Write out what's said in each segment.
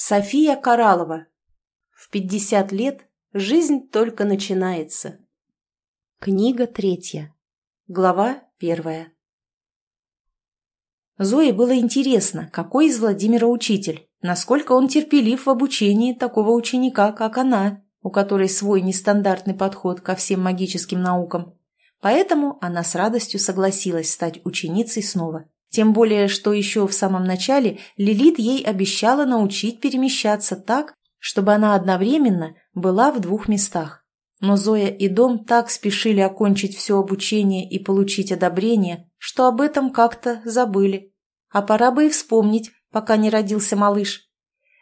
София Каралова. В 50 лет жизнь только начинается. Книга третья. Глава первая. Зое было интересно, какой из Владимира учитель, насколько он терпелив в обучении такого ученика, как она, у которой свой нестандартный подход ко всем магическим наукам. Поэтому она с радостью согласилась стать ученицей снова. Тем более, что еще в самом начале Лилит ей обещала научить перемещаться так, чтобы она одновременно была в двух местах. Но Зоя и Дом так спешили окончить все обучение и получить одобрение, что об этом как-то забыли. А пора бы и вспомнить, пока не родился малыш.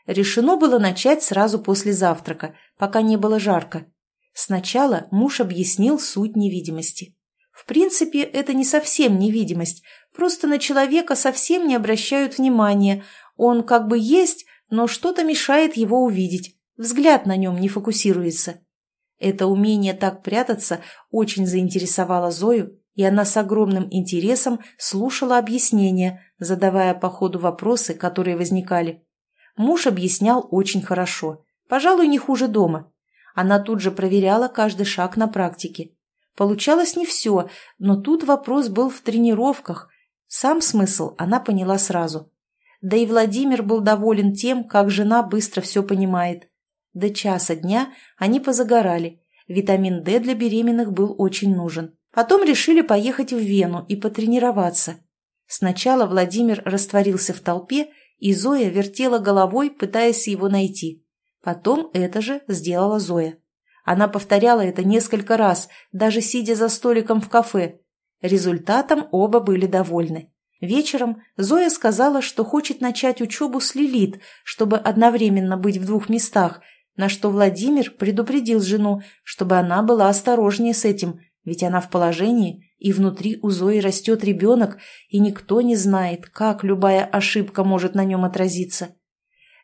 Решено было начать сразу после завтрака, пока не было жарко. Сначала муж объяснил суть невидимости. В принципе, это не совсем невидимость, Просто на человека совсем не обращают внимания. Он как бы есть, но что-то мешает его увидеть. Взгляд на нем не фокусируется. Это умение так прятаться очень заинтересовало Зою, и она с огромным интересом слушала объяснения, задавая по ходу вопросы, которые возникали. Муж объяснял очень хорошо, пожалуй, не хуже дома. Она тут же проверяла каждый шаг на практике. Получалось не все, но тут вопрос был в тренировках, сам смысл она поняла сразу. Да и Владимир был доволен тем, как жена быстро все понимает. До часа дня они позагорали. Витамин D для беременных был очень нужен. Потом решили поехать в Вену и потренироваться. Сначала Владимир растворился в толпе, и Зоя вертела головой, пытаясь его найти. Потом это же сделала Зоя. Она повторяла это несколько раз, даже сидя за столиком в кафе, Результатом оба были довольны. Вечером Зоя сказала, что хочет начать учебу с Лилит, чтобы одновременно быть в двух местах, на что Владимир предупредил жену, чтобы она была осторожнее с этим, ведь она в положении, и внутри у Зои растет ребенок, и никто не знает, как любая ошибка может на нем отразиться.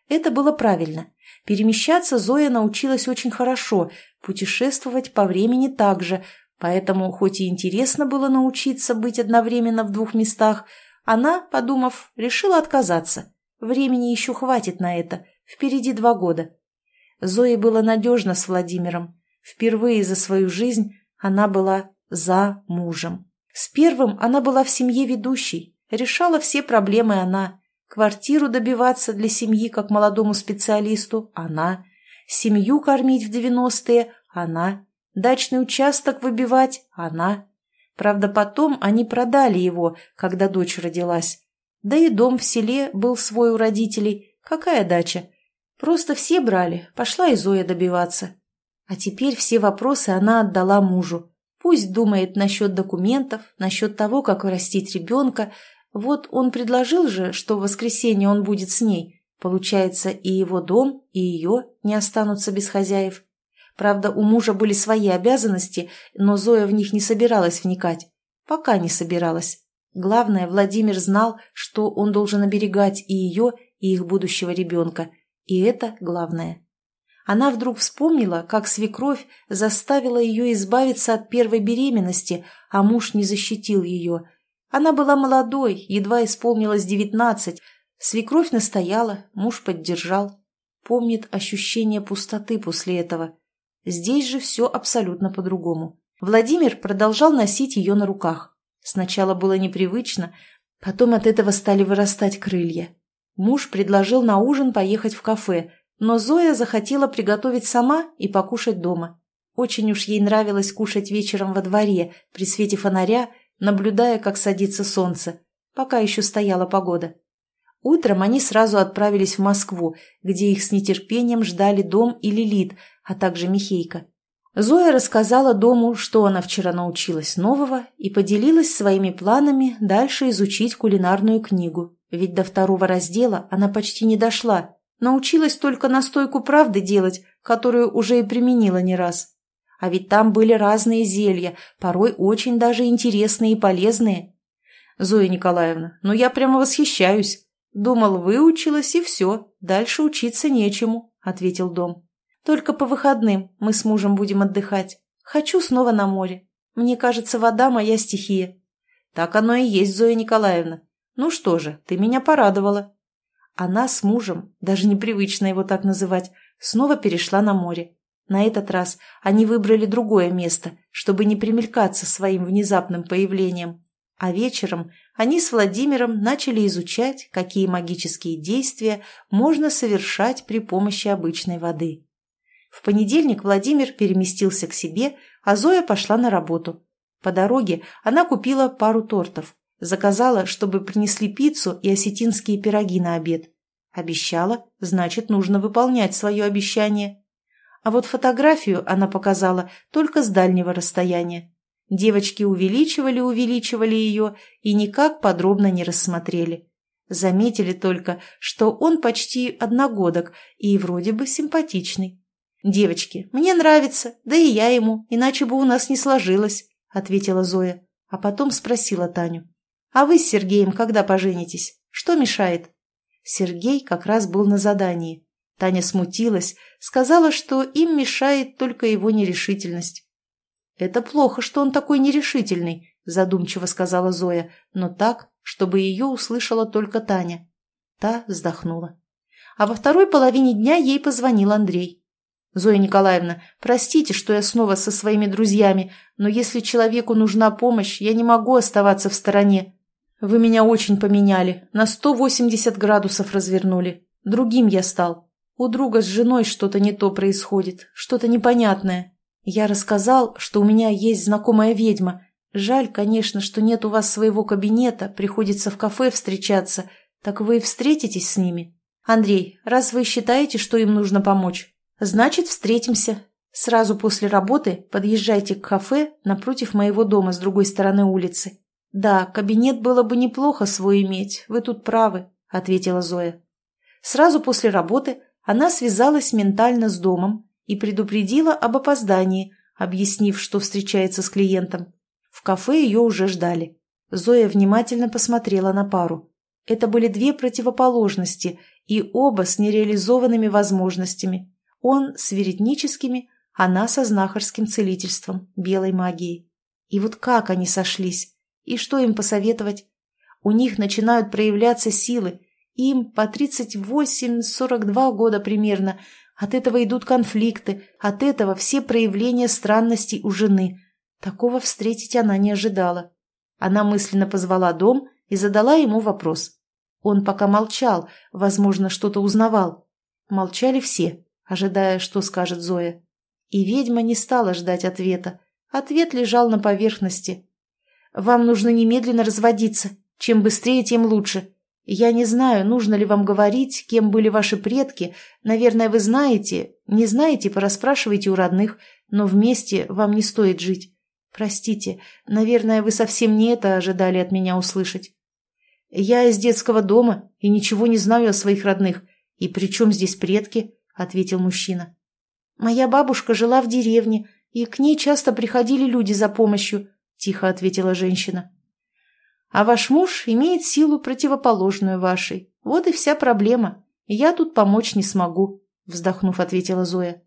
Это было правильно. Перемещаться Зоя научилась очень хорошо, путешествовать по времени также, Поэтому, хоть и интересно было научиться быть одновременно в двух местах, она, подумав, решила отказаться. Времени еще хватит на это, впереди два года. Зое было надежно с Владимиром. Впервые за свою жизнь она была за мужем. С первым она была в семье ведущей, решала все проблемы она. Квартиру добиваться для семьи как молодому специалисту – она. Семью кормить в девяностые – она. Дачный участок выбивать – она. Правда, потом они продали его, когда дочь родилась. Да и дом в селе был свой у родителей. Какая дача? Просто все брали, пошла и Зоя добиваться. А теперь все вопросы она отдала мужу. Пусть думает насчет документов, насчет того, как вырастить ребенка. Вот он предложил же, что в воскресенье он будет с ней. Получается, и его дом, и ее не останутся без хозяев. Правда, у мужа были свои обязанности, но Зоя в них не собиралась вникать. Пока не собиралась. Главное, Владимир знал, что он должен оберегать и ее, и их будущего ребенка. И это главное. Она вдруг вспомнила, как свекровь заставила ее избавиться от первой беременности, а муж не защитил ее. Она была молодой, едва исполнилось девятнадцать. Свекровь настояла, муж поддержал. Помнит ощущение пустоты после этого. Здесь же все абсолютно по-другому. Владимир продолжал носить ее на руках. Сначала было непривычно, потом от этого стали вырастать крылья. Муж предложил на ужин поехать в кафе, но Зоя захотела приготовить сама и покушать дома. Очень уж ей нравилось кушать вечером во дворе, при свете фонаря, наблюдая, как садится солнце, пока еще стояла погода. Утром они сразу отправились в Москву, где их с нетерпением ждали Дом и Лилит, а также Михейка. Зоя рассказала дому, что она вчера научилась нового, и поделилась своими планами дальше изучить кулинарную книгу, ведь до второго раздела она почти не дошла, научилась только настойку правды делать, которую уже и применила не раз. А ведь там были разные зелья, порой очень даже интересные и полезные. Зоя Николаевна, ну я прямо восхищаюсь. Думал, выучилась и все, дальше учиться нечему, ответил Дом. Только по выходным мы с мужем будем отдыхать. Хочу снова на море. Мне кажется, вода моя стихия. Так оно и есть, Зоя Николаевна. Ну что же, ты меня порадовала. Она с мужем, даже непривычно его так называть, снова перешла на море. На этот раз они выбрали другое место, чтобы не примелькаться своим внезапным появлением. А вечером они с Владимиром начали изучать, какие магические действия можно совершать при помощи обычной воды. В понедельник Владимир переместился к себе, а Зоя пошла на работу. По дороге она купила пару тортов, заказала, чтобы принесли пиццу и осетинские пироги на обед. Обещала, значит, нужно выполнять свое обещание. А вот фотографию она показала только с дальнего расстояния. Девочки увеличивали-увеличивали ее и никак подробно не рассмотрели. Заметили только, что он почти одногодок и вроде бы симпатичный. «Девочки, мне нравится, да и я ему, иначе бы у нас не сложилось», — ответила Зоя, а потом спросила Таню. «А вы с Сергеем когда поженитесь? Что мешает?» Сергей как раз был на задании. Таня смутилась, сказала, что им мешает только его нерешительность. «Это плохо, что он такой нерешительный», — задумчиво сказала Зоя, но так, чтобы ее услышала только Таня. Та вздохнула. А во второй половине дня ей позвонил Андрей. «Зоя Николаевна, простите, что я снова со своими друзьями, но если человеку нужна помощь, я не могу оставаться в стороне. Вы меня очень поменяли, на 180 градусов развернули. Другим я стал. У друга с женой что-то не то происходит, что-то непонятное. Я рассказал, что у меня есть знакомая ведьма. Жаль, конечно, что нет у вас своего кабинета, приходится в кафе встречаться. Так вы встретитесь с ними? Андрей, раз вы считаете, что им нужно помочь, «Значит, встретимся. Сразу после работы подъезжайте к кафе напротив моего дома с другой стороны улицы. Да, кабинет было бы неплохо свой иметь, вы тут правы», — ответила Зоя. Сразу после работы она связалась ментально с домом и предупредила об опоздании, объяснив, что встречается с клиентом. В кафе ее уже ждали. Зоя внимательно посмотрела на пару. Это были две противоположности, и оба с нереализованными возможностями. Он с веретническими, она со знахарским целительством, белой магией. И вот как они сошлись? И что им посоветовать? У них начинают проявляться силы. Им по 38-42 года примерно. От этого идут конфликты, от этого все проявления странностей у жены. Такого встретить она не ожидала. Она мысленно позвала дом и задала ему вопрос. Он пока молчал, возможно, что-то узнавал. Молчали все ожидая, что скажет Зоя. И ведьма не стала ждать ответа. Ответ лежал на поверхности. «Вам нужно немедленно разводиться. Чем быстрее, тем лучше. Я не знаю, нужно ли вам говорить, кем были ваши предки. Наверное, вы знаете. Не знаете, порасспрашивайте у родных. Но вместе вам не стоит жить. Простите, наверное, вы совсем не это ожидали от меня услышать. Я из детского дома и ничего не знаю о своих родных. И при чем здесь предки? — ответил мужчина. «Моя бабушка жила в деревне, и к ней часто приходили люди за помощью», — тихо ответила женщина. «А ваш муж имеет силу противоположную вашей. Вот и вся проблема. Я тут помочь не смогу», — вздохнув, ответила Зоя.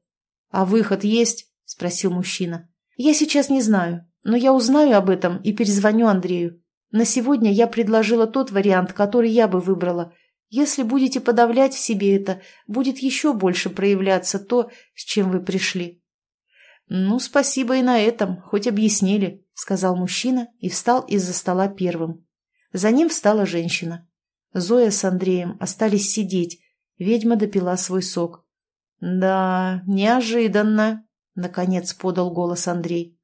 «А выход есть?» — спросил мужчина. «Я сейчас не знаю, но я узнаю об этом и перезвоню Андрею. На сегодня я предложила тот вариант, который я бы выбрала — если будете подавлять в себе это, будет еще больше проявляться то, с чем вы пришли. «Ну, спасибо и на этом, хоть объяснили», — сказал мужчина и встал из-за стола первым. За ним встала женщина. Зоя с Андреем остались сидеть. Ведьма допила свой сок. «Да, неожиданно», — наконец подал голос Андрей.